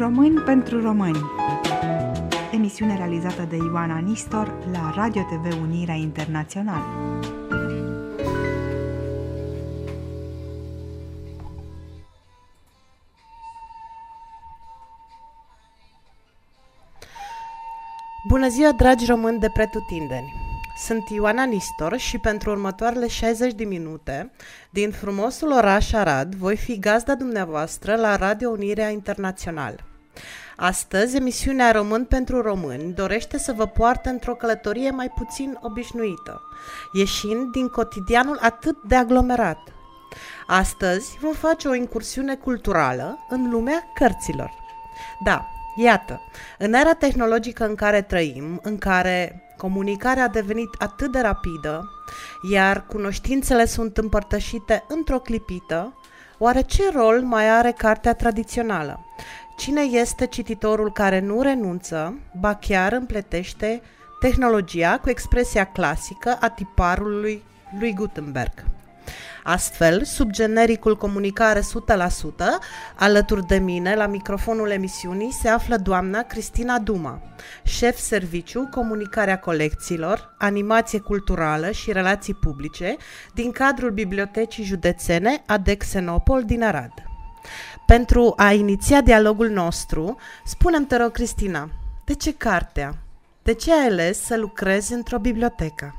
Români pentru români Emisiune realizată de Ioana Nistor la Radio TV Unirea Internațională Bună ziua, dragi români de pretutindeni! Sunt Ioana Nistor și pentru următoarele 60 de minute, din frumosul oraș Arad, voi fi gazda dumneavoastră la Radio Unirea Internațional. Astăzi, emisiunea Român pentru Români dorește să vă poartă într-o călătorie mai puțin obișnuită, ieșind din cotidianul atât de aglomerat. Astăzi vom face o incursiune culturală în lumea cărților. Da, Iată, în era tehnologică în care trăim, în care comunicarea a devenit atât de rapidă, iar cunoștințele sunt împărtășite într-o clipită, oare ce rol mai are cartea tradițională? Cine este cititorul care nu renunță, ba chiar împletește tehnologia cu expresia clasică a tiparului lui Gutenberg? Astfel, sub genericul Comunicare 100%, alături de mine, la microfonul emisiunii, se află doamna Cristina Duma, șef serviciu Comunicarea Colecțiilor, Animație Culturală și Relații Publice din cadrul Bibliotecii Județene Adexenopol din Arad. Pentru a iniția dialogul nostru, spunem te rog, Cristina, de ce cartea? De ce ai ales să lucrezi într-o bibliotecă?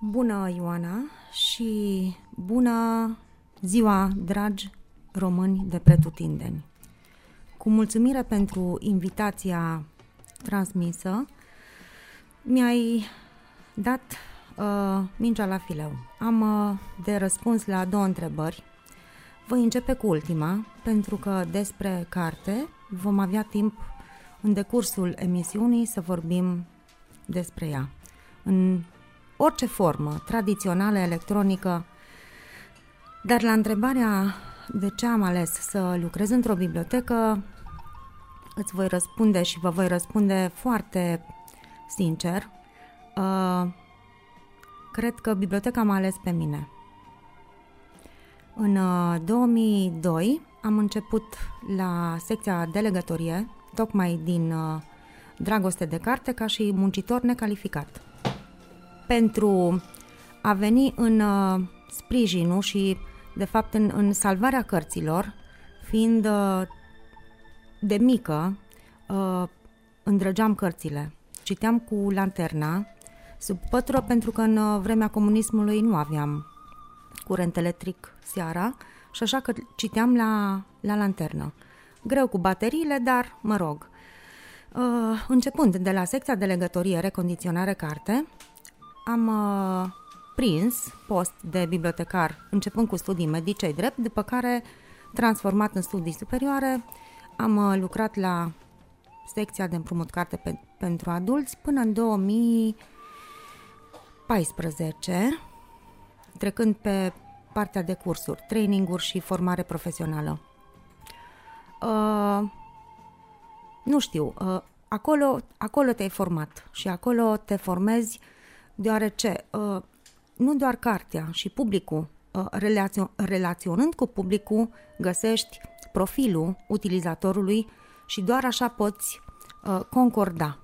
Bună, Ioana, și bună ziua, dragi români de pretutindeni. Cu mulțumire pentru invitația transmisă, mi-ai dat uh, mingea la fileu. Am uh, de răspuns la două întrebări. Voi începe cu ultima, pentru că despre carte vom avea timp în decursul emisiunii să vorbim despre ea. În orice formă, tradițională, electronică. Dar la întrebarea de ce am ales să lucrez într-o bibliotecă, îți voi răspunde și vă voi răspunde foarte sincer. Uh, cred că biblioteca m-a ales pe mine. În 2002 uh, am început la secția de legătorie, tocmai din uh, dragoste de carte, ca și muncitor necalificat pentru a veni în uh, sprijinul și, de fapt, în, în salvarea cărților, fiind uh, de mică, uh, îndrăgeam cărțile. Citeam cu lanterna sub pătură pentru că în uh, vremea comunismului nu aveam curent electric seara și așa că citeam la, la lanternă. Greu cu bateriile, dar mă rog. Uh, începând de la secția de legătorie recondiționare carte, am uh, prins post de bibliotecar începând cu studii medice drept, după care transformat în studii superioare, am uh, lucrat la secția de împrumut carte pe, pentru adulți până în 2014, trecând pe partea de cursuri, traininguri și formare profesională. Uh, nu știu, uh, acolo, acolo te-ai format și acolo te formezi uh, deoarece uh, nu doar cartea și publicul, uh, relațio- relaționând cu publicul, găsești profilul utilizatorului și doar așa poți uh, concorda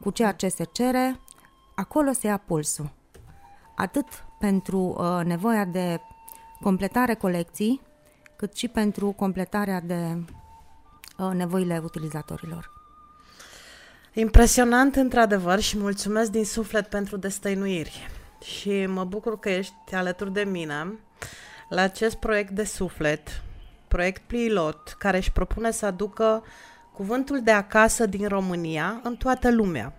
cu ceea ce se cere, acolo se ia pulsul. Atât pentru uh, nevoia de completare colecții, cât și pentru completarea de uh, nevoile utilizatorilor. Impresionant, într-adevăr, și mulțumesc din suflet pentru destăinuiri. Și mă bucur că ești alături de mine la acest proiect de suflet, proiect pilot, care își propune să aducă cuvântul de acasă din România în toată lumea.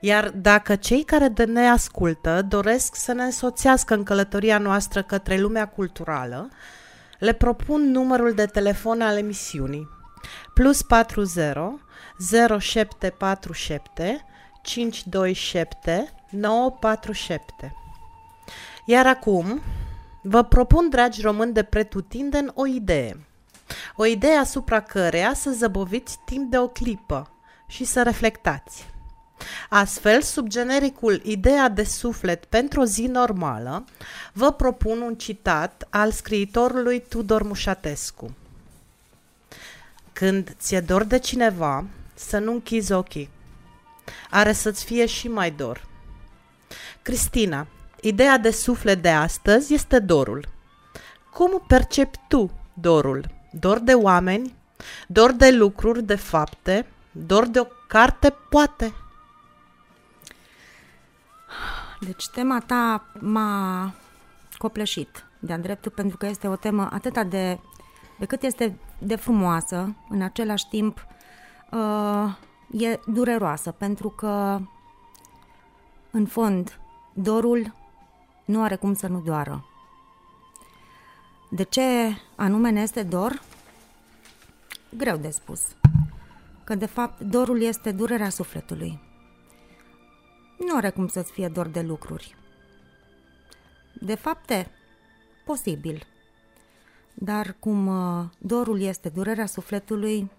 Iar dacă cei care de ne ascultă doresc să ne însoțească în călătoria noastră către lumea culturală, le propun numărul de telefon al emisiunii plus 40 0747 527 947. Iar acum vă propun, dragi români de pretutindeni, o idee. O idee asupra căreia să zăboviți timp de o clipă și să reflectați. Astfel, sub genericul Ideea de suflet pentru o zi normală, vă propun un citat al scriitorului Tudor Mușatescu. Când ți-e dor de cineva, să nu închizi ochii. Are să-ți fie și mai dor. Cristina, ideea de suflet de astăzi este dorul. Cum percepi tu dorul? Dor de oameni? Dor de lucruri, de fapte? Dor de o carte, poate? Deci tema ta m-a copleșit de-a dreptul pentru că este o temă atât de, de cât este de frumoasă, în același timp uh, e dureroasă pentru că în fond dorul nu are cum să nu doară. De ce anume ne este dor? Greu de spus. Că de fapt dorul este durerea sufletului. Nu are cum să-ți fie dor de lucruri. De fapte, posibil. Dar cum uh, dorul este durerea sufletului,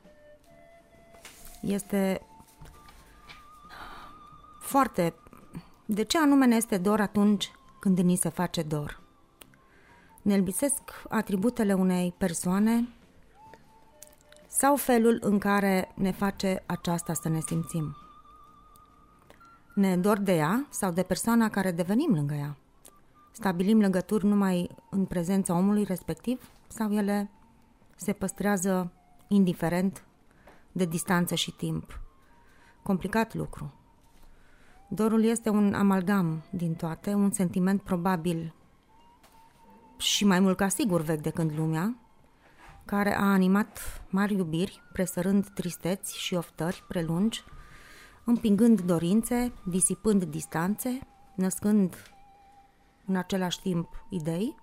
este foarte... De ce anume ne este dor atunci când ni se face dor? Ne lipsesc atributele unei persoane sau felul în care ne face aceasta să ne simțim? Ne dor de ea sau de persoana care devenim lângă ea? Stabilim legături numai în prezența omului respectiv sau ele se păstrează indiferent de distanță și timp? Complicat lucru. Dorul este un amalgam din toate, un sentiment probabil și mai mult ca sigur vechi de când lumea, care a animat mari iubiri, presărând tristeți și oftări prelungi, împingând dorințe, disipând distanțe, născând în același timp idei,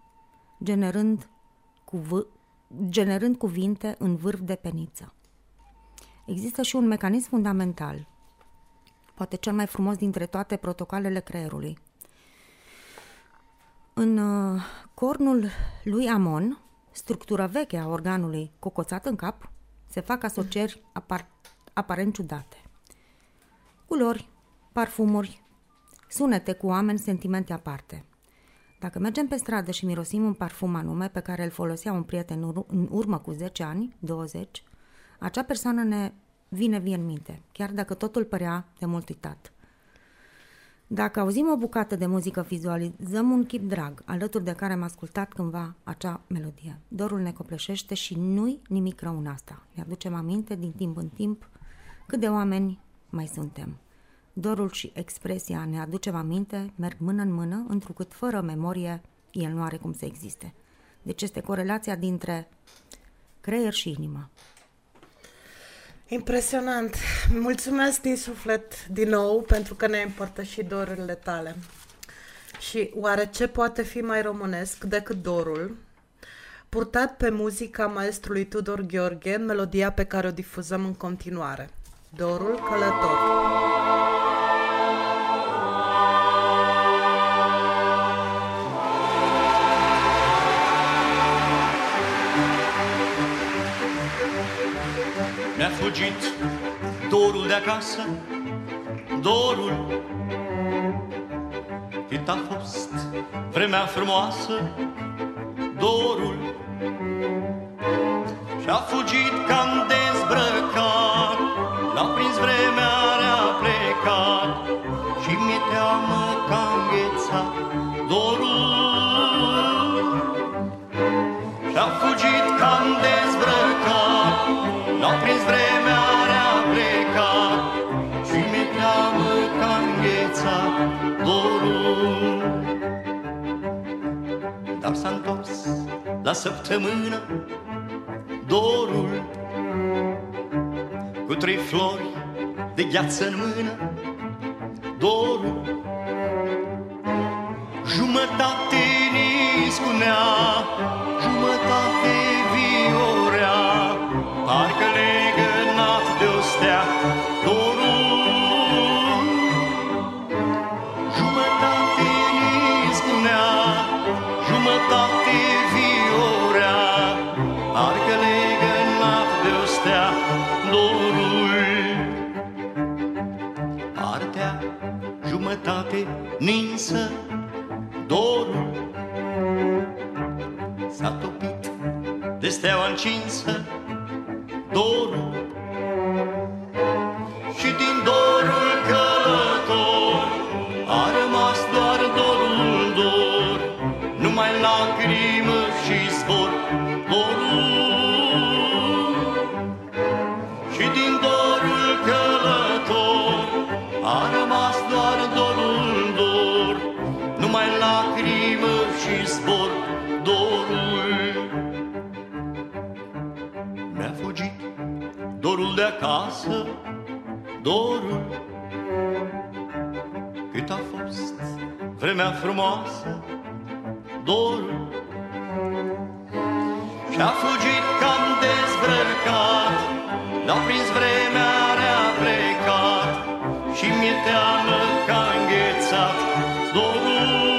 generând, cuv- generând cuvinte în vârf de peniță. Există și un mecanism fundamental, poate cel mai frumos dintre toate protocoalele creierului. În uh, cornul lui Amon, structura veche a organului cocoțat în cap, se fac asocieri apar- aparent ciudate. Culori, parfumuri, sunete cu oameni, sentimente aparte. Dacă mergem pe stradă și mirosim un parfum anume pe care îl folosea un prieten în urmă cu 10 ani, 20, acea persoană ne vine vie în minte, chiar dacă totul părea de mult uitat. Dacă auzim o bucată de muzică, vizualizăm un chip drag, alături de care am ascultat cândva acea melodie. Dorul ne copleșește și nu-i nimic rău în asta. Ne aducem aminte din timp în timp cât de oameni mai suntem. Dorul și expresia ne aducem aminte, merg mână în mână, întrucât fără memorie el nu are cum să existe. Deci este corelația dintre creier și inimă. Impresionant! Mulțumesc din suflet din nou pentru că ne-ai împărtășit dorurile tale. Și oare ce poate fi mai românesc decât dorul? Purtat pe muzica maestrului Tudor Gheorghe în melodia pe care o difuzăm în continuare. Dorul călător. Mi-a fugit dorul de acasă, dorul. Cât a fost vremea frumoasă, dorul. Și-a fugit cam dezbrăcat, L-a prins vremea, a plecat. Și mi-e teamă că înghețat dorul. Și-a fugit cam dezbrăcat, L-a prins vremea, a plecat. Și mi-e teamă că înghețat dorul. Dar s-a întors la săptămână dorul Cu trei flori de gheață în mână. Dorul Jumătate ni spunea Jumătate jumătate ninsă Dorul S-a topit de steaua încinsă dorul și din dorul călător a rămas doar dorul dor, numai lacrimă și zbor, dorul și din dorul călător acasă, dorul. Cât a fost vremea frumoasă, dorul. Și-a fugit cam dezbrăcat, n-a prins vremea rea plecat. Și mi-e teamă că a înghețat dorul.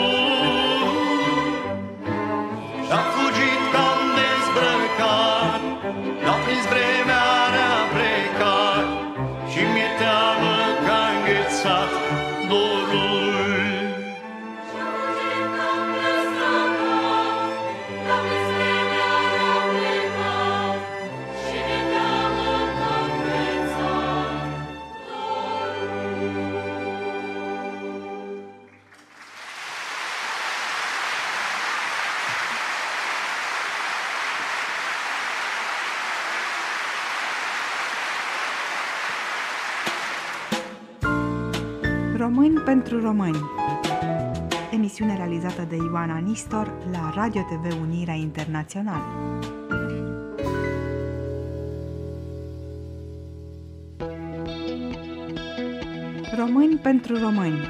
Ioana Nistor la Radio TV Unirea Internațională. Români pentru români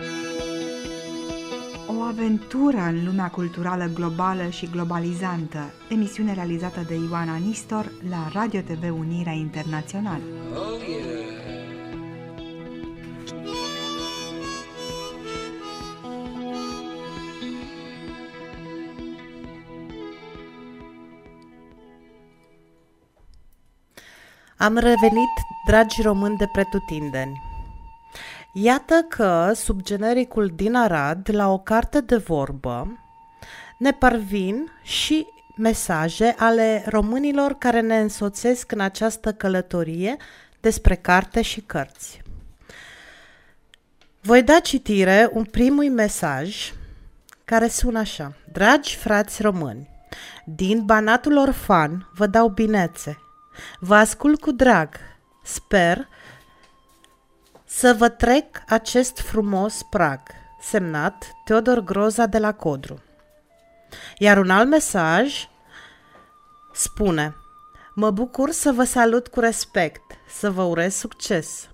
O aventură în lumea culturală globală și globalizantă, emisiune realizată de Ioana Nistor la Radio TV Unirea Internațională. Am revenit, dragi români de pretutindeni. Iată că, sub genericul din Arad, la o carte de vorbă, ne parvin și mesaje ale românilor care ne însoțesc în această călătorie despre carte și cărți. Voi da citire un primul mesaj care sună așa. Dragi frați români, din Banatul Orfan vă dau binețe. Vă ascult cu drag. Sper să vă trec acest frumos prag. Semnat Teodor Groza de la Codru. Iar un alt mesaj spune Mă bucur să vă salut cu respect, să vă urez succes.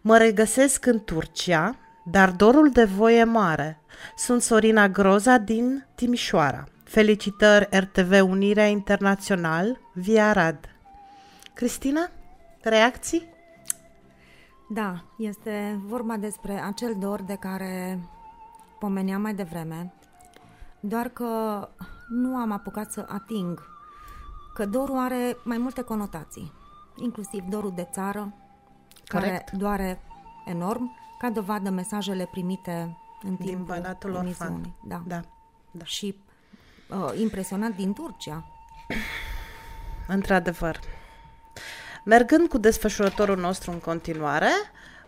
Mă regăsesc în Turcia, dar dorul de voi e mare. Sunt Sorina Groza din Timișoara. Felicitări RTV Unirea Internațional via Arad. Cristina, reacții? Da, este vorba despre acel dor de care pomeneam mai devreme, doar că nu am apucat să ating că dorul are mai multe conotații, inclusiv dorul de țară, Corect. care doare enorm, ca dovadă mesajele primite în Din timpul Banatul Orfan. emisiunii. Da. Da, da. Și uh, impresionat din Turcia. Într-adevăr. Mergând cu desfășurătorul nostru în continuare,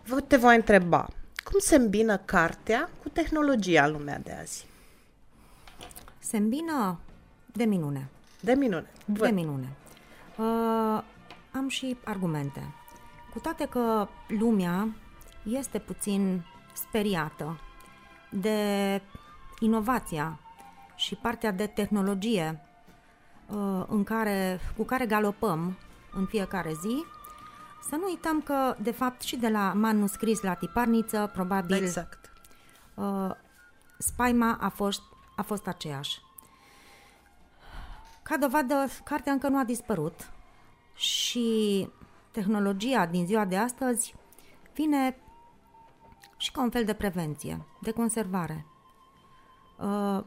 vă- te voi întreba, cum se îmbină cartea cu tehnologia în lumea de azi? Se îmbină de minune. De minune. De Văd. minune. Uh, am și argumente. Cu toate că lumea este puțin speriată de inovația și partea de tehnologie uh, în care, cu care galopăm în fiecare zi, să nu uităm că, de fapt, și de la manuscris la tiparniță, probabil Exact. uh, spaima a fost, a fost aceeași. Ca dovadă, cartea încă nu a dispărut și tehnologia din ziua de astăzi vine și ca un fel de prevenție, de conservare. Uh,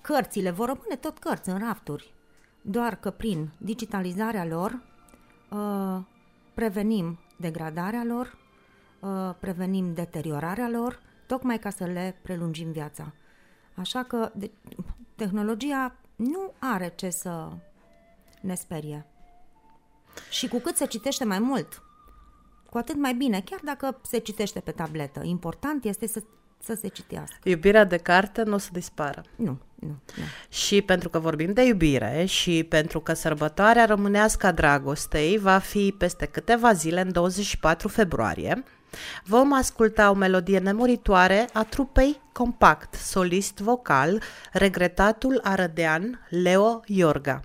Cărțile vor rămâne tot cărți în rafturi, doar că prin digitalizarea lor uh, prevenim degradarea lor, uh, prevenim deteriorarea lor, tocmai ca să le prelungim viața. Așa că de, tehnologia nu are ce să ne sperie. Și cu cât se citește mai mult, cu atât mai bine, chiar dacă se citește pe tabletă. Important este să, să se citească. Iubirea de carte nu o să dispară. Nu. Nu, nu. Și pentru că vorbim de iubire și pentru că sărbătoarea rămânească a dragostei va fi peste câteva zile, în 24 februarie, vom asculta o melodie nemuritoare a trupei Compact, solist vocal, regretatul arădean Leo Iorga.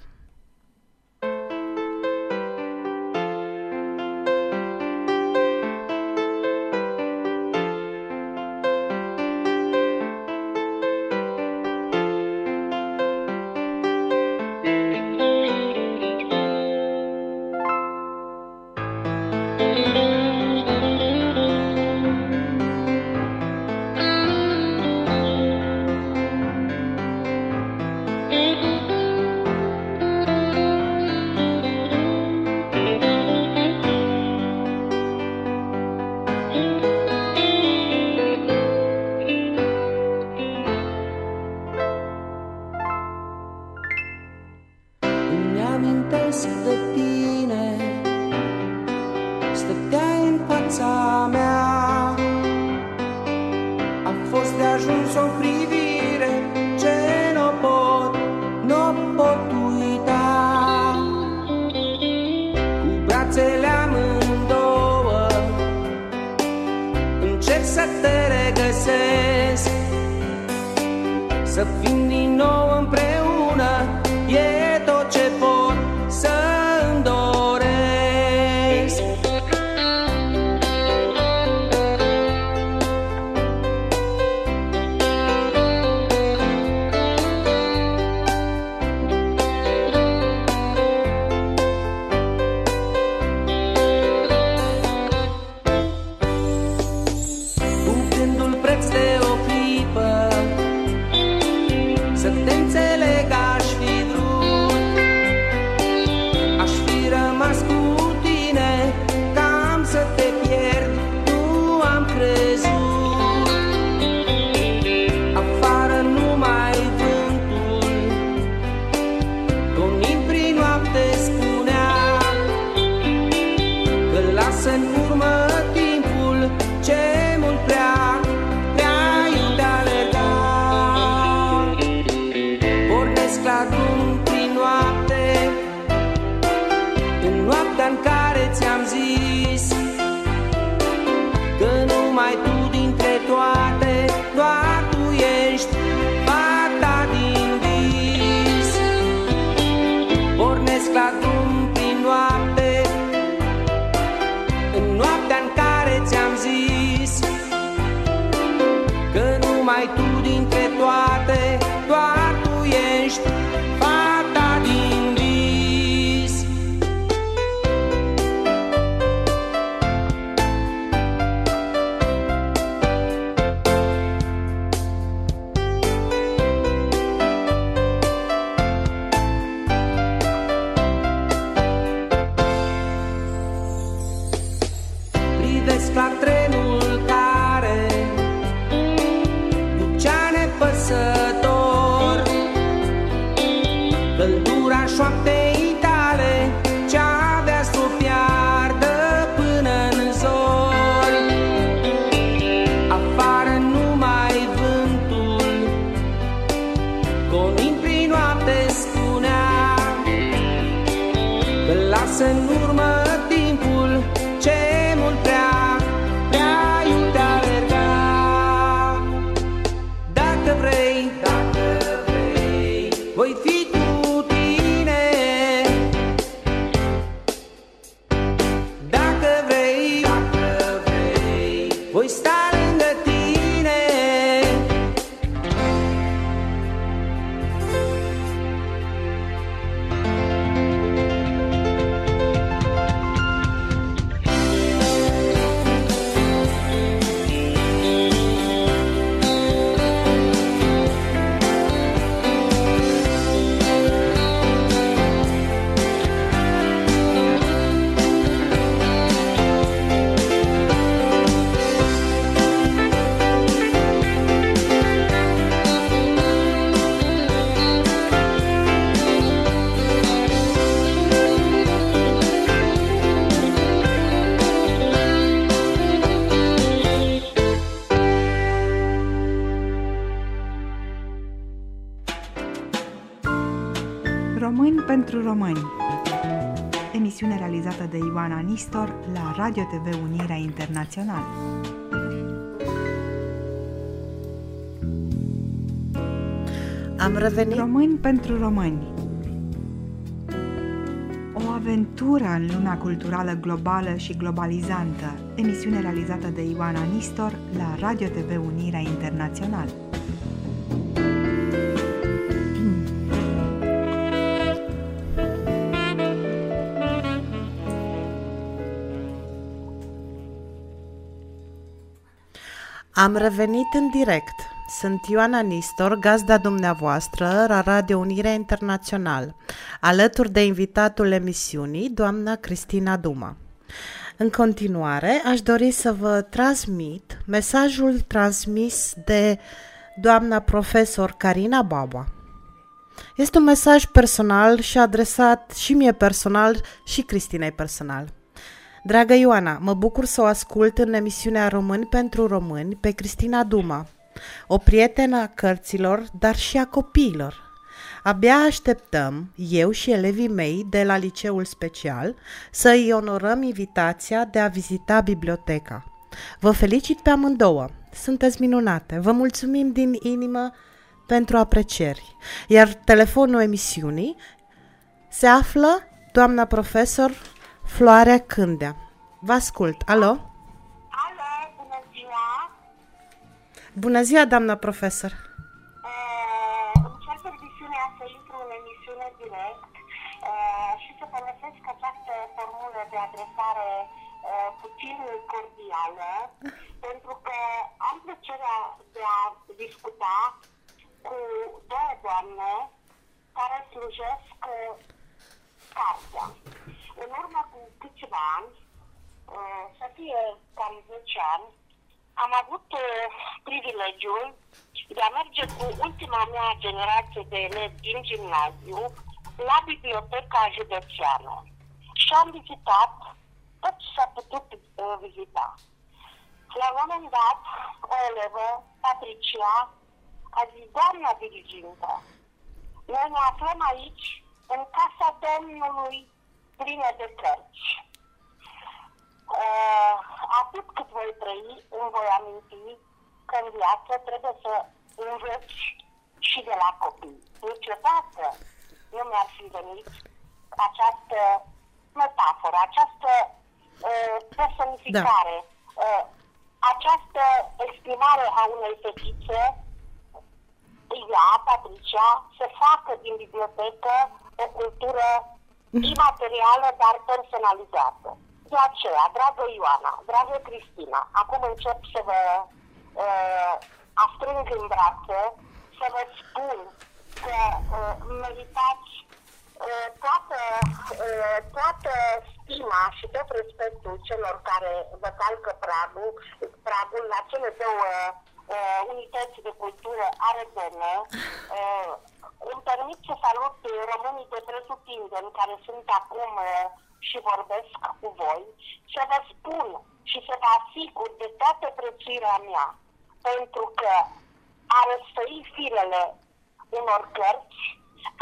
entelega la sen Radio TV Unirea Internațional. Am revenit Români pentru români O aventură în lumea culturală globală și globalizantă. Emisiune realizată de Ioana Nistor la Radio TV Unirea Internațional. Am revenit în direct. Sunt Ioana Nistor, gazda dumneavoastră la Radio Unirea Internațional, alături de invitatul emisiunii, doamna Cristina Duma. În continuare, aș dori să vă transmit mesajul transmis de doamna profesor Carina Baba. Este un mesaj personal și adresat și mie personal și Cristinei personal. Dragă Ioana, mă bucur să o ascult în emisiunea Români pentru Români pe Cristina Duma, o prietenă a cărților, dar și a copiilor. Abia așteptăm, eu și elevii mei de la liceul special, să îi onorăm invitația de a vizita biblioteca. Vă felicit pe amândouă, sunteți minunate, vă mulțumim din inimă pentru aprecieri. Iar telefonul emisiunii se află doamna profesor Floarea Cândea. Vă ascult. Alo? Alo, bună ziua! Bună ziua, doamna profesor. Uh, îmi cer permisiunea să intru în emisiune direct uh, și să folosesc această formulă de adresare uh, puțin cordială, pentru că am plăcerea de a discuta cu două doamne care slujesc uh, cartea. În urmă cu câțiva ani, uh, să fie cam 10 ani, am avut uh, privilegiul de a merge cu ultima mea generație de elevi din gimnaziu la biblioteca județeană. Și am vizitat tot ce s-a putut uh, vizita. La un moment dat, o elevă, Patricia, a zis, doamna dirigintă, noi ne aflăm aici, în casa Domnului, plină de cărți. Uh, atât cât voi trăi, îmi voi aminti că în viață trebuie să învăț și de la copii. Niciodată nu mi-ar fi venit această metaforă, această uh, personificare, da. uh, această exprimare a unei fetițe, ea, Patricia, să facă din bibliotecă o cultură imaterială, dar personalizată. De aceea, dragă Ioana, dragă Cristina, acum încep să vă uh, astrâng în brațe, să vă spun că uh, meritați uh, toată, uh, toată stima și tot respectul celor care vă calcă pragul, pragul la cele două uh, unități de cultură arădene. Uh, îmi permit să salut românii de pretutindeni care sunt acum uh, și vorbesc cu voi, să vă spun și să vă asigur de toată prețuirea mea, pentru că a răstăi firele unor cărți,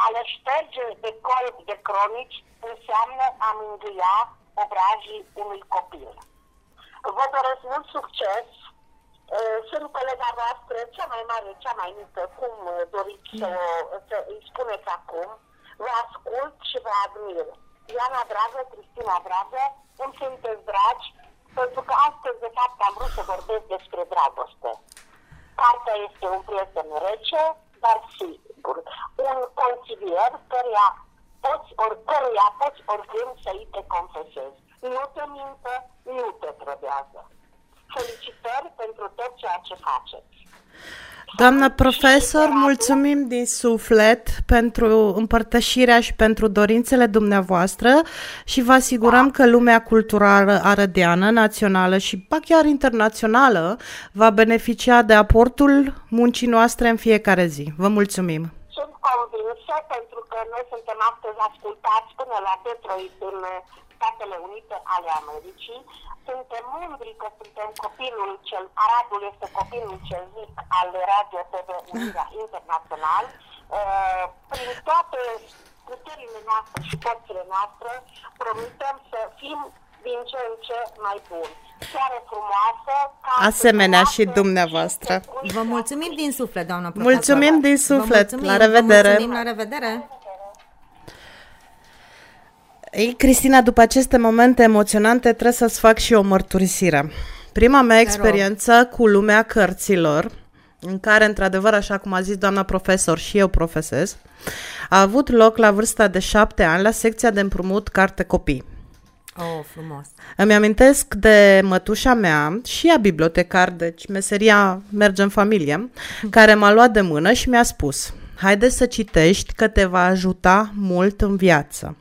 a le șterge de colb de cronici, înseamnă a mângâia obrajii unui copil. Vă doresc mult succes Uh, sunt colega voastră, cea mai mare, cea mai mică, cum uh, doriți să, să îi spuneți acum. Vă ascult și vă admir. Iana dragă, Cristina dragă, îmi sunteți dragi, pentru că astăzi, de fapt, am vrut să vorbesc despre dragoste. Cartea este un prieten rece, dar sigur. Un consilier căruia poți, ori, căruia poți oricând să-i te confesezi. Nu te minte, nu te trădează felicitări pentru tot ceea ce faceți. Doamna profesor, mulțumim din suflet pentru împărtășirea și pentru dorințele dumneavoastră și vă asigurăm că lumea culturală arădeană, națională și ba chiar internațională va beneficia de aportul muncii noastre în fiecare zi. Vă mulțumim! Sunt convinsă pentru că noi suntem astăzi ascultați până la Detroit în Statele Unite ale Americii suntem mândri că suntem copilul cel, Aradul este copilul cel mic al Radio TV Unirea Internațional. Uh, prin toate puterile noastre și forțele noastre, promitem să fim din ce în ce mai buni. Seară frumoasă! casă Asemenea frumoasă și dumneavoastră. și Vă mulțumim din suflet, doamnă profesor. Mulțumim din Vă suflet. mulțumim, La vă revedere. mulțumim, la revedere. Ei, Cristina, după aceste momente emoționante trebuie să-ți fac și o mărturisire. Prima mea rog. experiență cu lumea cărților, în care, într-adevăr, așa cum a zis doamna profesor și eu profesez, a avut loc la vârsta de șapte ani la secția de împrumut carte copii. Oh, frumos. Îmi amintesc de mătușa mea și a bibliotecar, deci meseria merge în familie, care m-a luat de mână și mi-a spus Haide să citești că te va ajuta mult în viață.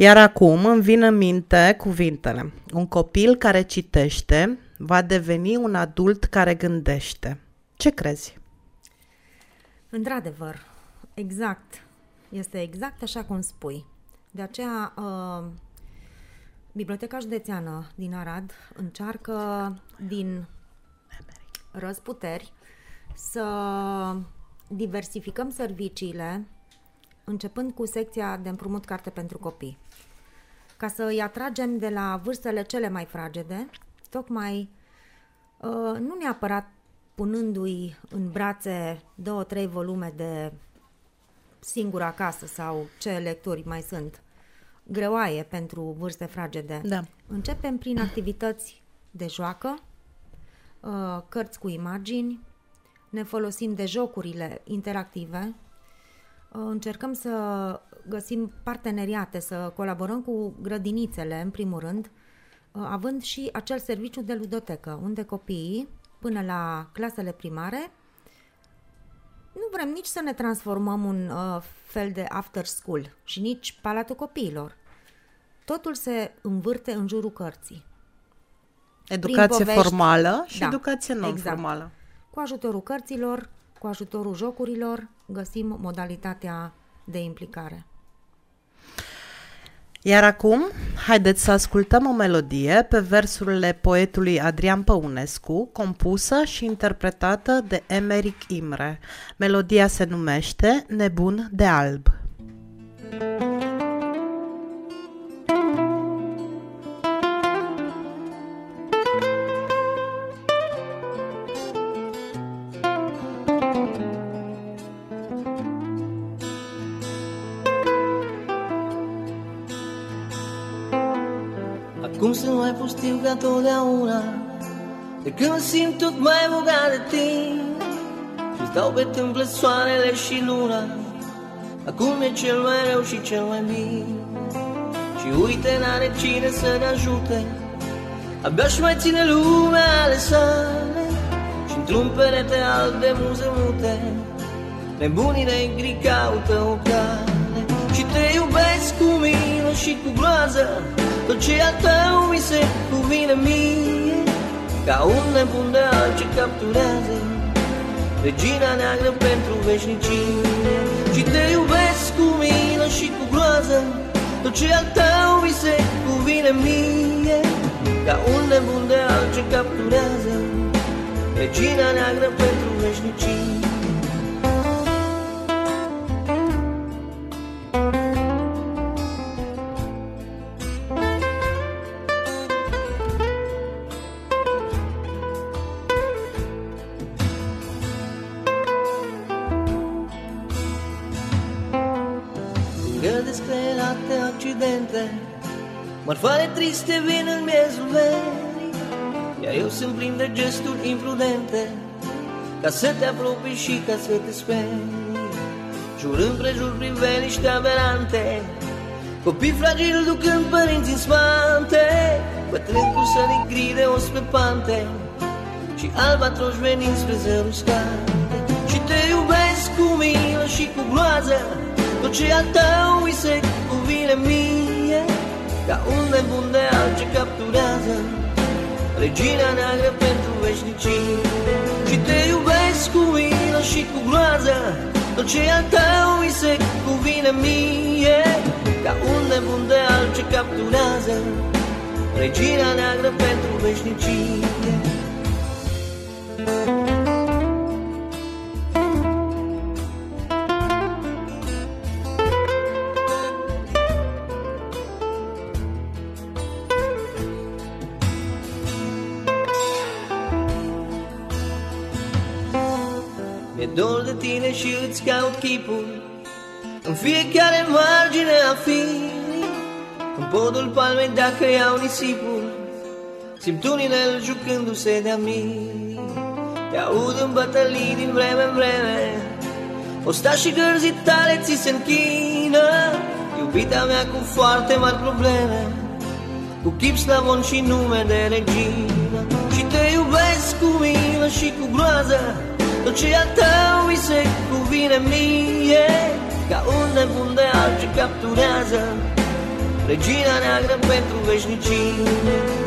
Iar acum îmi vin în minte cuvintele. Un copil care citește va deveni un adult care gândește. Ce crezi? Într-adevăr, exact. Este exact așa cum spui. De aceea, uh, Biblioteca Județeană din Arad încearcă din răsputeri să diversificăm serviciile, începând cu secția de împrumut carte pentru copii. Ca să îi atragem de la vârstele cele mai fragede, tocmai uh, nu neapărat punându-i în brațe două, trei volume de singur acasă sau ce lecturi mai sunt greoaie pentru vârste fragede. Da. Începem prin activități de joacă, uh, cărți cu imagini, ne folosim de jocurile interactive, uh, încercăm să găsim parteneriate, să colaborăm cu grădinițele, în primul rând, uh, având și acel serviciu de ludotecă, unde copiii, până la clasele primare, nu vrem nici să ne transformăm un uh, fel de after school și nici palatul copiilor. Totul se învârte în jurul cărții. Educație povești. formală și Da, educație exact. non-formală. Cu ajutorul cărților, cu ajutorul jocurilor, găsim modalitatea de implicare. Iar acum, haideți să ascultăm o melodie pe versurile poetului Adrian Păunescu, compusă și interpretată de Emeric Imre. Melodia se numește Nebun de alb. Totdeauna. De când mă simt tot mai bogat de tine Și stau pe tâmplă soarele și luna. Acum e cel mai rău și cel mai bine. Și uite, n-are cine să ne ajute. Abia și mai ține lumea ale sale. Și într-un perete alb de muze mute Nebunii negri caută o cale. Și te iubesc cu milă și cu groază Tot ce al tău mi se cuvine mie Ca un nebun de alt ce capturează Regina neagră pentru veșnicie. Și te iubesc cu milă și cu groază Tot ce al tău mi se cuvine mie Ca un nebun de alt ce capturează Regina neagră pentru veșnicie Lângă descreerate accidente. Mărfare triste vin în miezul verii Iar eu sunt plin de gesturi imprudente Ca să te apropii și ca să te sperii Jur împrejur priveliște aberante Copii fragili ducând părinți în spate Bătrâni cu săni gri de os pe pante Și albatroși venind spre zărul scate Și te iubesc cu milă și cu groază Tot ce al tău îi se cuvine mie Ca un nebun de alt ce capturează Regina neagră pentru veșnicie. Și te iubesc cu milă și cu groază Tot ce al tău îi se cuvine mie Ca un nebun de alt ce capturează Regina neagră pentru veșnicie dor de tine și îți caut chipul. În fiecare margine a firii În podul palmei dacă iau nisipul. Simt un inel jucându-se de-a mii. Te aud în bătălii din vreme în vreme. Osta și gărzii tale ți se închină. Iubita mea cu foarte mari probleme. Cu chip slavon și nume de regină. Și te iubesc cu milă și cu groază Tot ce al tău mi se cuvine mie. Ca un nebun de alge capturează Regina neagră pentru veșnicie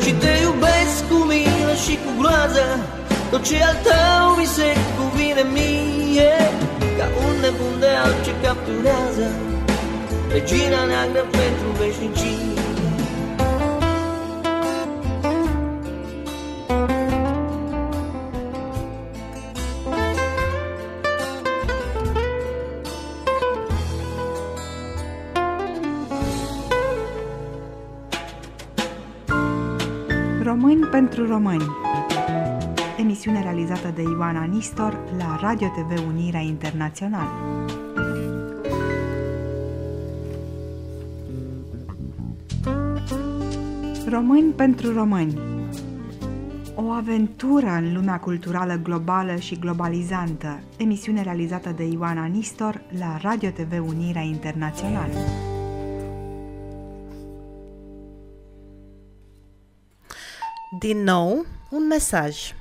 Și te iubesc cu milă și cu groază. Tot ce al tău mi se cuvine mie. Ca un nebun de alge capturează Regina neagră pentru veșnicie pentru români Emisiune realizată de Ioana Nistor la Radio TV Unirea Internațională. Români pentru români O aventură în lumea culturală globală și globalizantă Emisiune realizată de Ioana Nistor la Radio TV Unirea Internațională. Din nou, un mesaj.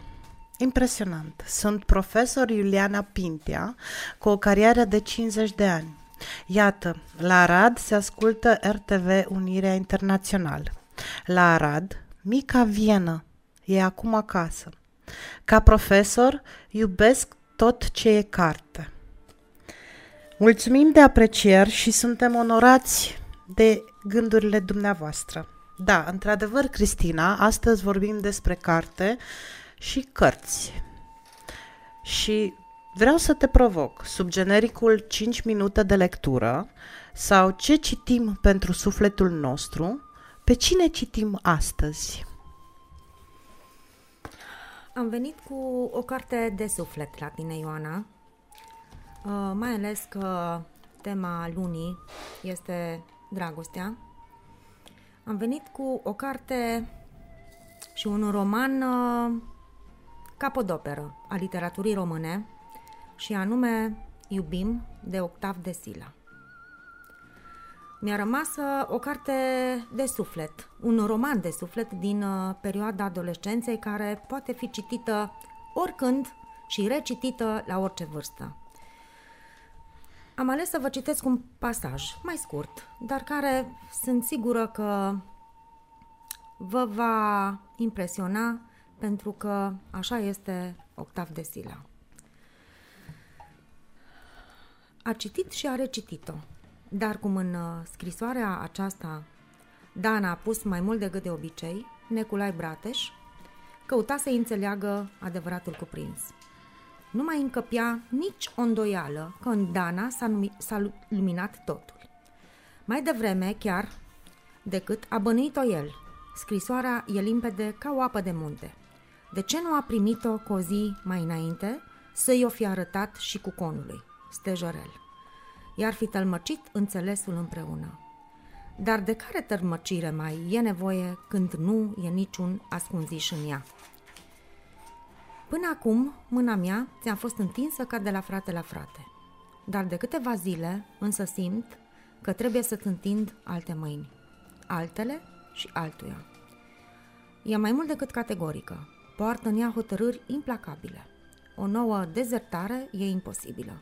Impresionant. Sunt profesor Iuliana Pintea, cu o carieră de 50 de ani. Iată, la Arad se ascultă RTV Unirea Internațională. La Arad, mica Vienă e acum acasă. Ca profesor, iubesc tot ce e carte. Mulțumim de aprecieri și suntem onorați de gândurile dumneavoastră. Da, într-adevăr, Cristina, astăzi vorbim despre carte și cărți. Și vreau să te provoc, sub genericul 5 minute de lectură sau ce citim pentru sufletul nostru, pe cine citim astăzi? Am venit cu o carte de suflet la tine, Ioana, uh, mai ales că tema lunii este dragostea. Am venit cu o carte și un roman uh, capodoperă a literaturii române și anume Iubim de Octav de Sila. Mi-a rămas uh, o carte de suflet, un roman de suflet din uh, perioada adolescenței care poate fi citită oricând și recitită la orice vârstă. Am ales să vă citesc un pasaj mai scurt, dar care sunt sigură că vă va impresiona pentru că așa este Octav de Sila. A citit și a recitit-o, dar cum în uh, scrisoarea aceasta Dana a pus mai mult decât de obicei, Neculai Brateș căuta să înțeleagă adevăratul cuprins. Nu mai încăpea nici o îndoială că în Dana s-a, numi, s-a luminat totul. Mai devreme, chiar, decât a bănuit-o el. Scrisoarea e limpede ca o apă de munte. De ce nu a primit-o cu o zi mai înainte să-i o fi arătat și cu conului, stejorel? I-ar fi tălmăcit înțelesul împreună. Dar de care tărmăcire mai e nevoie când nu e niciun ascunziș în ea? Până acum, mâna mea ți-a fost întinsă ca de la frate la frate. Dar de câteva zile însă simt că trebuie să-ți întind alte mâini. Altele și altuia. E mai mult decât categorică. Poartă în ea hotărâri implacabile. O nouă dezertare e imposibilă.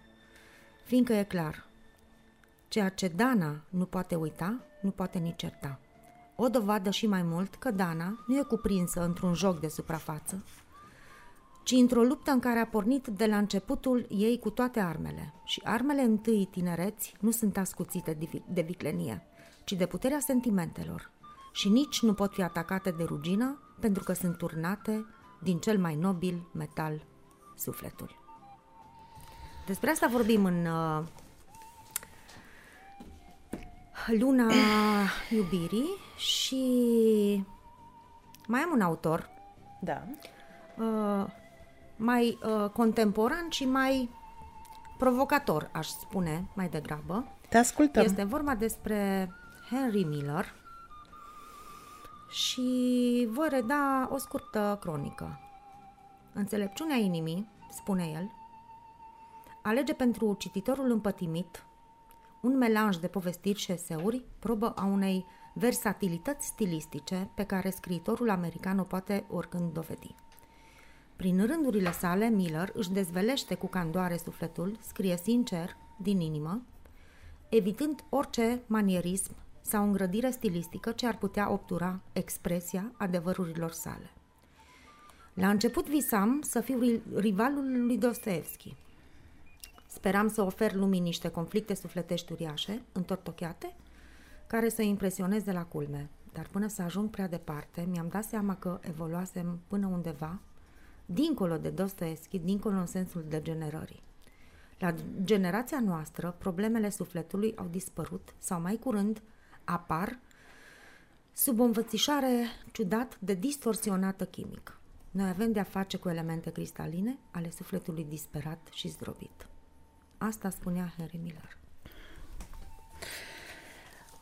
Fiindcă e clar, ceea ce Dana nu poate uita, nu poate nici certa. O dovadă și mai mult că Dana nu e cuprinsă într-un joc de suprafață, ci într-o luptă în care a pornit de la începutul ei cu toate armele. Și armele întâi tinereți nu sunt ascuțite de viclenie, ci de puterea sentimentelor. Și nici nu pot fi atacate de rugină, pentru că sunt turnate din cel mai nobil metal, sufletul. Despre asta vorbim în uh, luna iubirii și mai am un autor Da. uh, mai uh, contemporan și mai provocator, aș spune, mai degrabă. Te ascultăm. Este vorba despre Henry Miller și voi reda o scurtă cronică. Înțelepciunea inimii, spune el, alege pentru cititorul împătimit un melanj de povestiri și eseuri, probă a unei versatilități stilistice pe care scriitorul american o poate oricând dovedi. Prin rândurile sale, Miller își dezvelește cu candoare sufletul, scrie sincer, din inimă, evitând orice manierism sau îngrădire stilistică ce ar putea obtura expresia adevărurilor sale. La început visam să fiu rivalul lui Dostoevski. Speram să ofer lumii niște conflicte sufletești uriașe, întortocheate, care să impresioneze la culme. Dar până să ajung prea departe, mi-am dat seama că evoluasem până undeva, dincolo de Dostoevski, dincolo în sensul degenerării. La generația noastră, problemele sufletului au dispărut sau mai curând apar sub o învățișare ciudat de distorsionată chimic. Noi avem de-a face cu elemente cristaline ale sufletului disperat și zdrobit. Asta spunea Henry Miller.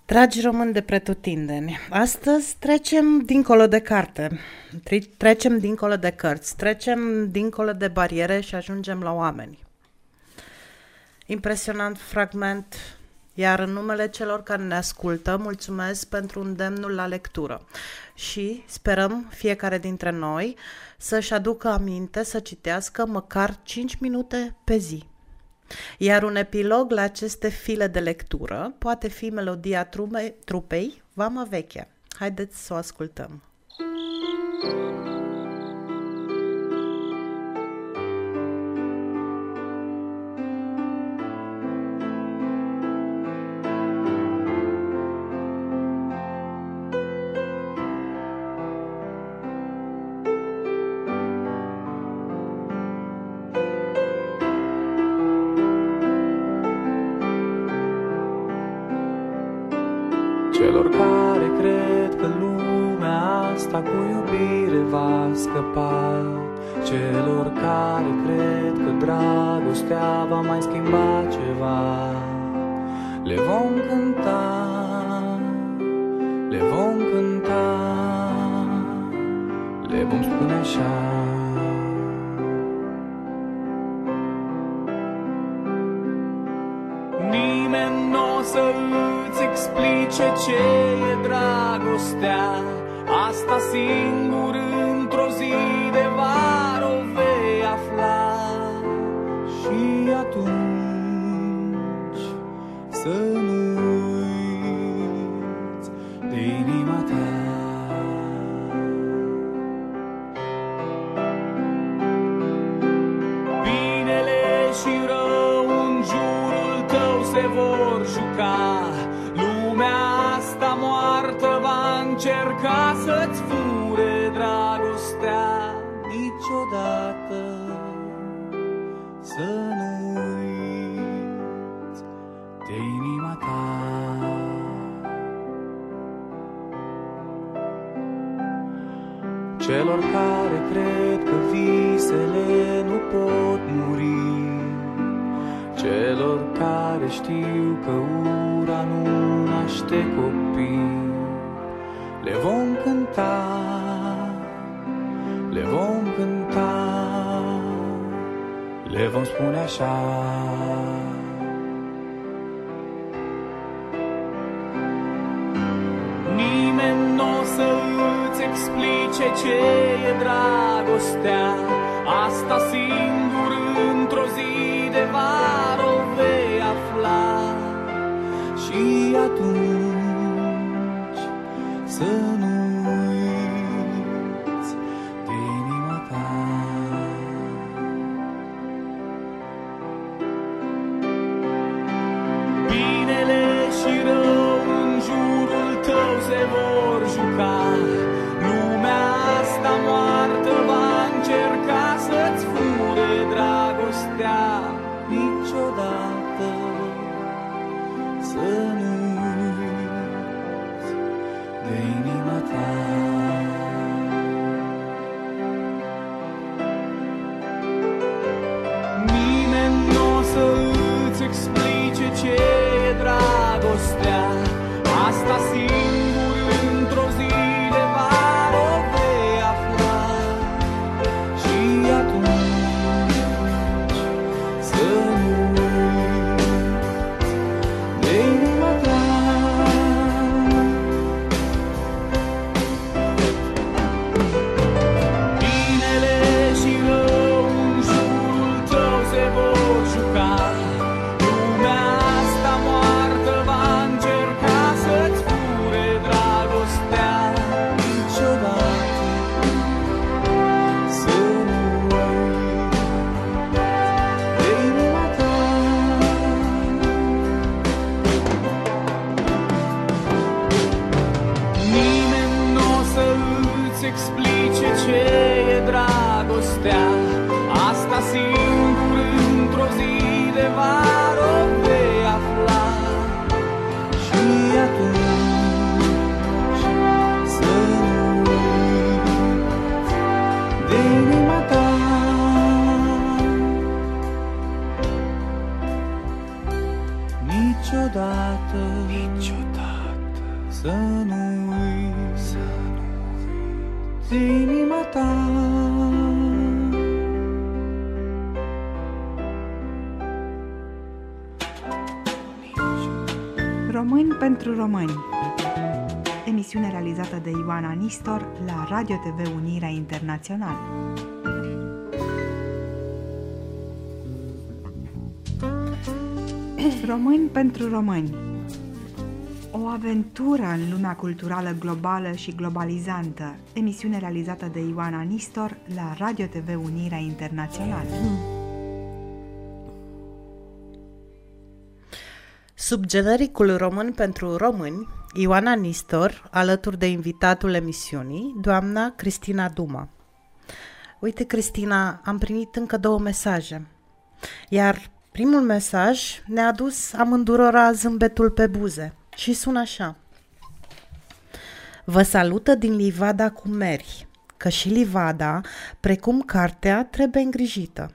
Dragi români de pretutindeni, astăzi trecem dincolo de carte, trecem dincolo de cărți, trecem dincolo de bariere și ajungem la oameni. Impresionant fragment, iar în numele celor care ne ascultă, mulțumesc pentru îndemnul la lectură și sperăm fiecare dintre noi să-și aducă aminte să citească măcar 5 minute pe zi. Iar un epilog la aceste file de lectură poate fi melodia trume, trupei Vama Veche. Haideți să o ascultăm. Celor Celor care cred că dragostea va mai schimba ceva. Le vom cânta, le vom cânta Le vom spune așa. Nimeni nu o să îți explice ce e dragostea Asta singur e dragostea Asta singur într-o zi de vară o vei afla. Și atunci să explice ce e dragostea pentru români Emisiune realizată de Ioana Nistor la Radio TV Unirea Internațională. Români pentru români O aventură în lumea culturală globală și globalizantă. Emisiune realizată de Ioana Nistor la Radio TV Unirea Internațională. Sub genericul român pentru români, Ioana Nistor, alături de invitatul emisiunii, doamna Cristina Duma. Uite, Cristina, am primit încă două mesaje. Iar primul mesaj ne-a dus amândurora zâmbetul pe buze și sună așa. Vă salută din livada cu meri, că și livada, precum cartea, trebuie îngrijită.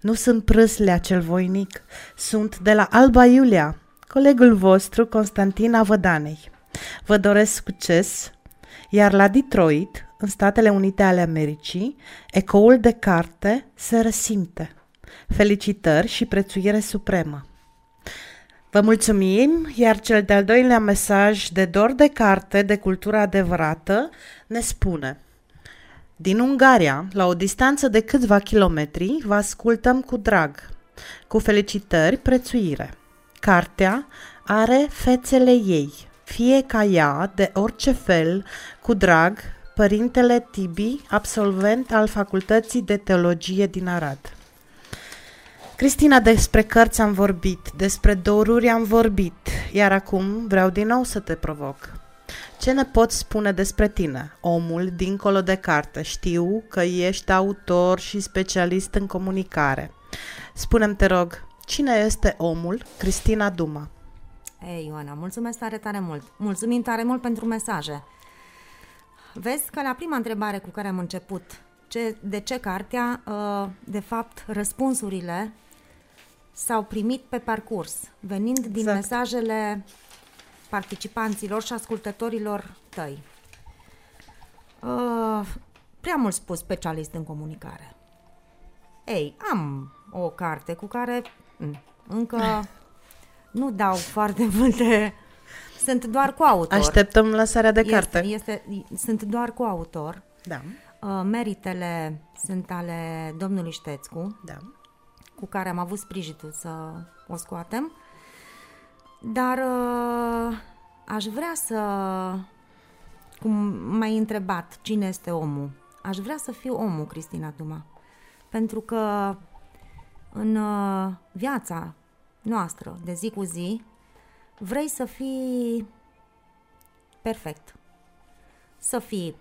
Nu sunt prâslea cel voinic, sunt de la Alba Iulia, colegul vostru Constantin Avădanei. Vă doresc succes, iar la Detroit, în Statele Unite ale Americii, ecoul de carte se resimte. Felicitări și prețuire supremă! Vă mulțumim, iar cel de-al doilea mesaj de dor de carte de cultură adevărată ne spune Din Ungaria, la o distanță de câțiva kilometri, vă ascultăm cu drag. Cu felicitări, prețuire. Cartea are fețele ei, fie ca ea, de orice fel, cu drag, părintele Tibi, absolvent al Facultății de Teologie din Arad. Cristina, despre cărți am vorbit, despre doruri am vorbit, iar acum vreau din nou să te provoc. Ce ne poți spune despre tine, omul dincolo de carte? Știu că ești autor și specialist în comunicare. Spune-mi, te rog, cine este omul Cristina Duma? Ei, Ioana, mulțumesc tare, tare mult. Mulțumim tare mult pentru mesaje. Vezi că la prima întrebare cu care am început, ce, de ce cartea, uh, de fapt, răspunsurile s-au primit pe parcurs, venind din Exact. mesajele participanților și ascultătorilor tăi. Uh, prea mult spus specialist în comunicare. Ei, am o carte cu care mm, încă nu dau foarte multe... Sunt doar cu autor. Așteptăm lăsarea de carte. Este, este, sunt doar cu autor. Da, Uh, meritele sunt ale domnului Ștețcu, da. cu care am avut sprijinul să o scoatem. Dar uh, aș vrea să, cum m-ai întrebat, cine este omul? Aș vrea să fiu omul, Cristina Duma. Pentru că în uh, viața noastră, de zi cu zi, vrei să fii perfect. Să fii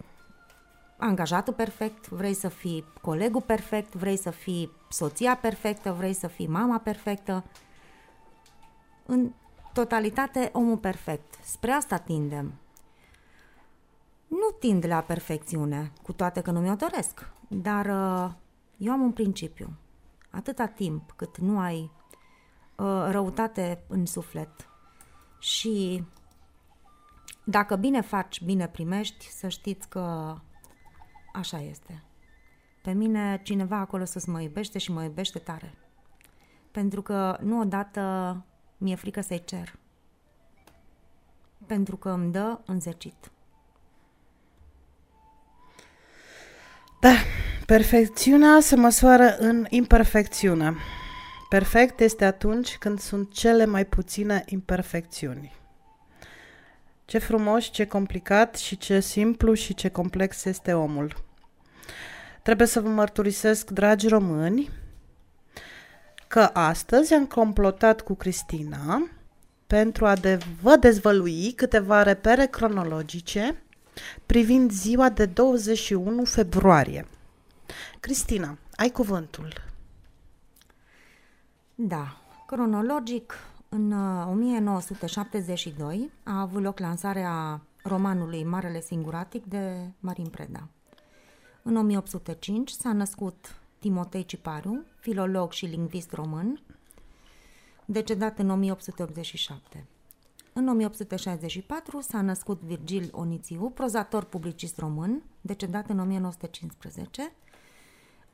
angajatul perfect, vrei să fii colegul perfect, vrei să fii soția perfectă, vrei să fii mama perfectă. În totalitate, omul perfect. Spre asta tindem. Nu tind la perfecțiune, cu toate că nu mi-o doresc, dar uh, eu am un principiu. Atâta timp cât nu ai uh, răutate în suflet și Dacă bine faci, bine primești, să știți că așa este. Pe mine cineva acolo sus mă iubește și mă iubește tare. Pentru că nu odată mi-e frică să-i cer. Pentru că îmi dă înzecit. Da, perfecțiunea se măsoară în imperfecțiune. Perfect este atunci când sunt cele mai puține imperfecțiuni. Ce frumos, ce complicat și ce simplu și ce complex este omul. Trebuie să vă mărturisesc, dragi români, că astăzi am complotat cu Cristina pentru a de- vă dezvălui câteva repere cronologice privind ziua de 21 februarie. Cristina, ai cuvântul. Da, cronologic, în uh, 1972 a avut loc lansarea romanului Marele Singuratic de Marin Preda. În 1805 s-a născut Timotei Cipariu, filolog și lingvist român, decedat în 1887. În 1864 s-a născut Virgil Onițiu, prozator publicist român, decedat în 1915.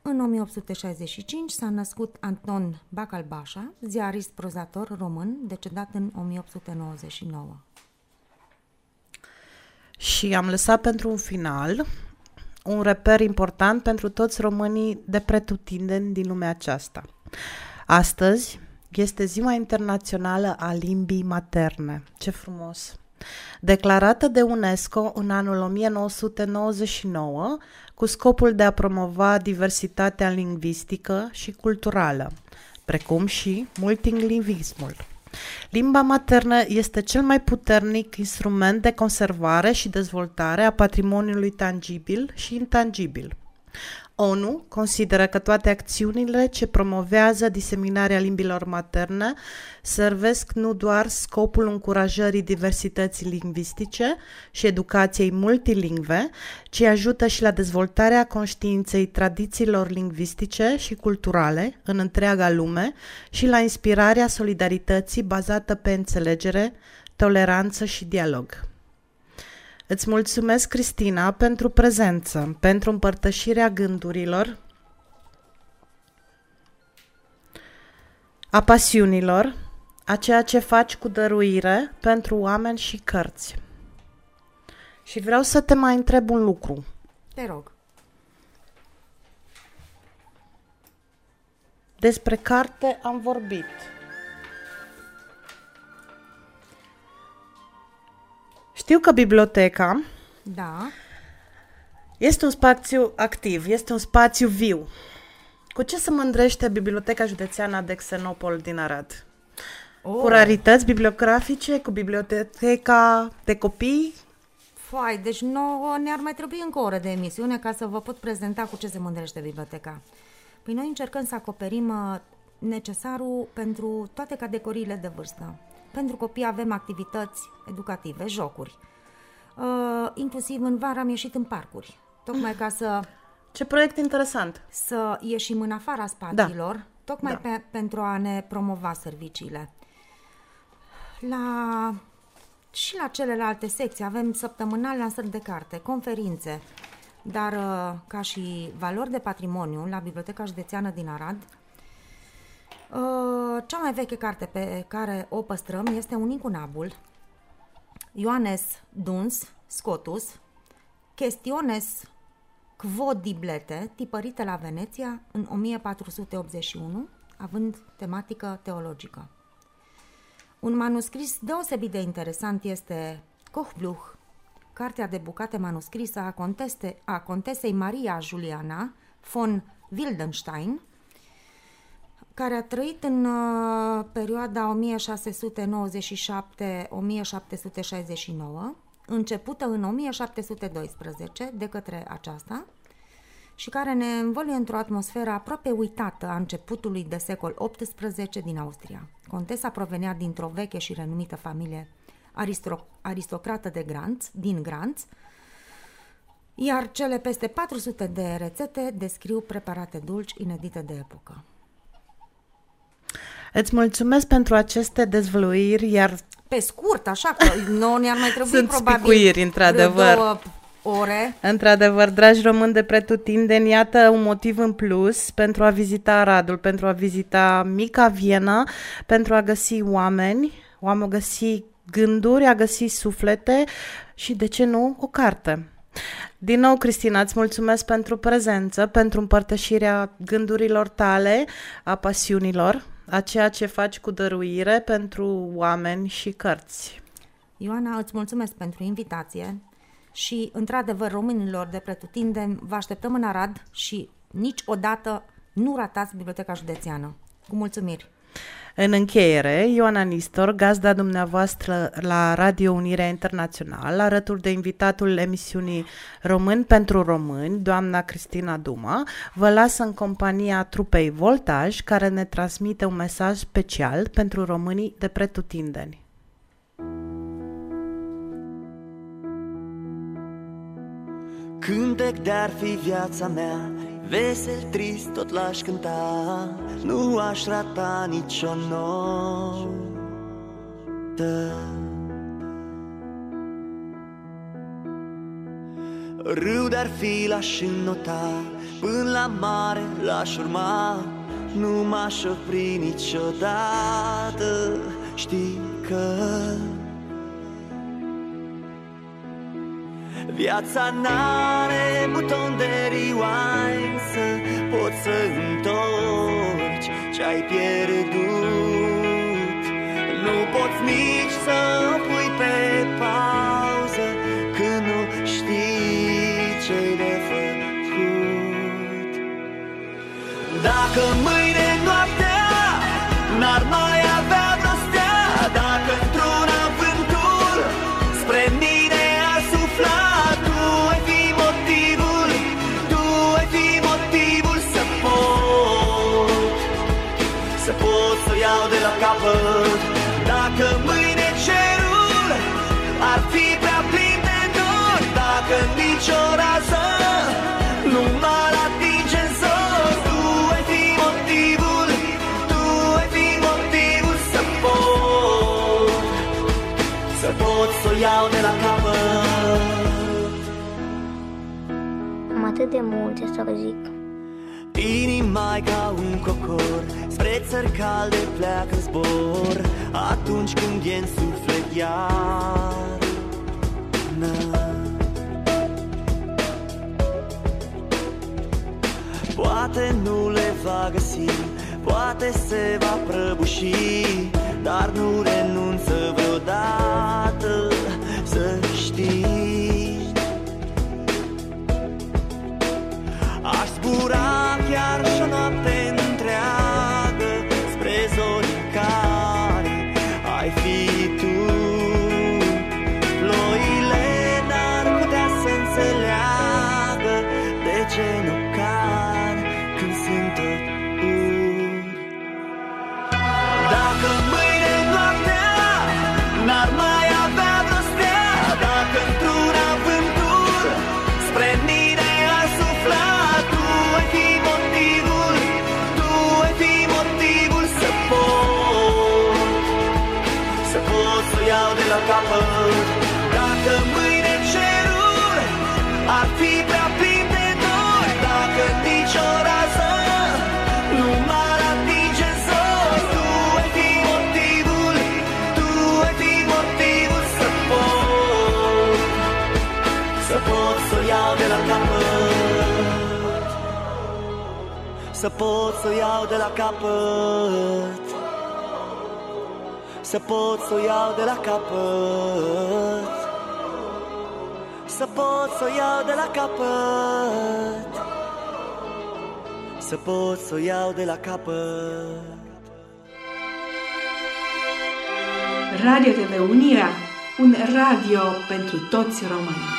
În 1865 s-a născut Anton Bacalbașa, ziarist prozator român, decedat în 1899. Și am lăsat pentru un final un reper important pentru toți românii de pretutindeni din lumea aceasta. Astăzi este Ziua Internațională a Limbii Materne. Ce frumos! Declarată de UNESCO în anul 1999 cu scopul de a promova diversitatea lingvistică și culturală, precum și multilingvismul. Limba maternă este cel mai puternic instrument de conservare și dezvoltare a patrimoniului tangibil și intangibil. ONU consideră că toate acțiunile ce promovează diseminarea limbilor materne servesc nu doar scopul încurajării diversității lingvistice și educației multilingve, ci ajută și la dezvoltarea conștiinței tradițiilor lingvistice și culturale în întreaga lume și la inspirarea solidarității bazată pe înțelegere, toleranță și dialog. Îți mulțumesc, Cristina, pentru prezență, pentru împărtășirea gândurilor, a pasiunilor, a ceea ce faci cu dăruire pentru oameni și cărți. Și vreau să te mai întreb un lucru. Te rog. Despre carte am vorbit. Știu că biblioteca Da, este un spațiu activ, este un spațiu viu. Cu ce se mândrește Biblioteca Județeană de Xenopol din Arad? Oh. Cu rarități bibliografice, cu biblioteca de copii? Foai, deci nouă ne-ar mai trebui încă o oră de emisiune ca să vă pot prezenta cu ce se mândrește biblioteca. Păi noi încercăm să acoperim uh, necesarul pentru toate categoriile de vârstă. Pentru copii avem activități educative, jocuri. Uh, inclusiv în vară am ieșit în parcuri, tocmai ca să, Ce proiect interesant! să ieșim în afara spațiilor, tocmai Da. pe, pentru a ne promova serviciile. La și la celelalte secții avem săptămânal lansări de carte, conferințe, dar uh, ca și valori de patrimoniu la Biblioteca Județeană din Arad, uh, cea mai veche carte pe care o păstrăm este un incunabul, Ioanes Duns, Scotus, Chestiones Quodiblete, tipărite la Veneția în 1481, având tematică teologică. Un manuscris deosebit de interesant este Kochbluch, cartea de bucate manuscrisă a, conteste, a contesei Maria Juliana von Wildenstein, care a trăit în uh, perioada 1697-1769, începută în 1712 de către aceasta, și care ne învăluie într-o atmosferă aproape uitată a începutului de secol XVIII din Austria. Contesa provenea dintr-o veche și renumită familie aristro- aristocrată de Granț, din Granț, iar cele peste 400 de rețete descriu preparate dulci inedite de epocă. Îți mulțumesc pentru aceste dezvăluiri, iar Pe scurt, așa că nu ne-ar mai trebui Sunt probabil spicuiri, într-adevăr. vreo două ore. Într-adevăr, dragi români de pretutindeni, iată un motiv în plus pentru a vizita Aradul, pentru a vizita mica Viena, pentru a găsi oameni, oameni a găsi gânduri, a găsi suflete și, de ce nu, o carte. Din nou, Cristina, îți mulțumesc pentru prezență, pentru împărtășirea gândurilor tale, a pasiunilor, a ceea ce faci cu dăruire pentru oameni și cărți. Ioana, îți mulțumesc pentru invitație și, într-adevăr, românilor de pretutindeni, vă așteptăm în Arad și niciodată nu ratați Biblioteca Județeană. Cu mulțumiri! În încheiere, Ioana Nistor, gazda dumneavoastră la Radio Unirea Internațională, alături de invitatul emisiunii Român pentru Români, doamna Cristina Duma, vă lasă în compania trupei Voltaj, care ne transmite un mesaj special pentru românii de pretutindeni. Cântec de-ar fi viața mea Vesel, trist, tot l-aș cânta Nu aș rata nicio notă. Râu de-ar fi l-aș înnota Până la mare l-aș urma. Nu m-aș opri niciodată Știi că Viața n-are buton de rewind Să poți să întorci ce-ai pierdut la capăt Dacă mâine cerul ar fi prea plin de dor Dacă nicio rază nu m-ar atinge în zor Tu ai fi motivul, tu ai fi motivul să pot Să pot să o iau de la capăt. Am atât de multe să vă zic Inima e ca un cocor Spre țări calde pleacă în zbor Atunci când e în suflet iar Na. Poate nu le va găsi Poate se va prăbuși Dar nu renunță vreodată Să știi Aș zbura chiar și o noapte pot să o iau de la capăt. Să pot să o iau de la capăt. Să pot să o iau de la capăt. Să pot să o iau de la capăt. Radio TV Unirea, un radio pentru toți românii.